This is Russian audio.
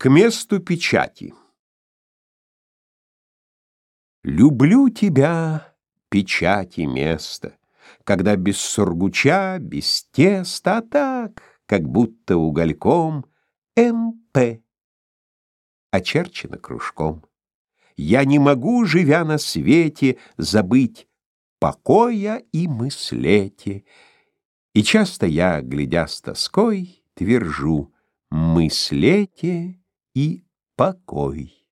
К месту печати. Люблю тебя, печати место, Когда без сургуча, без теста, а так, как будто угольком, МП очерчено кружком. Я не могу, живя на свете, забыть покоя и мыслете. И часто я, глядя с тоской, твержу мыслете и покой.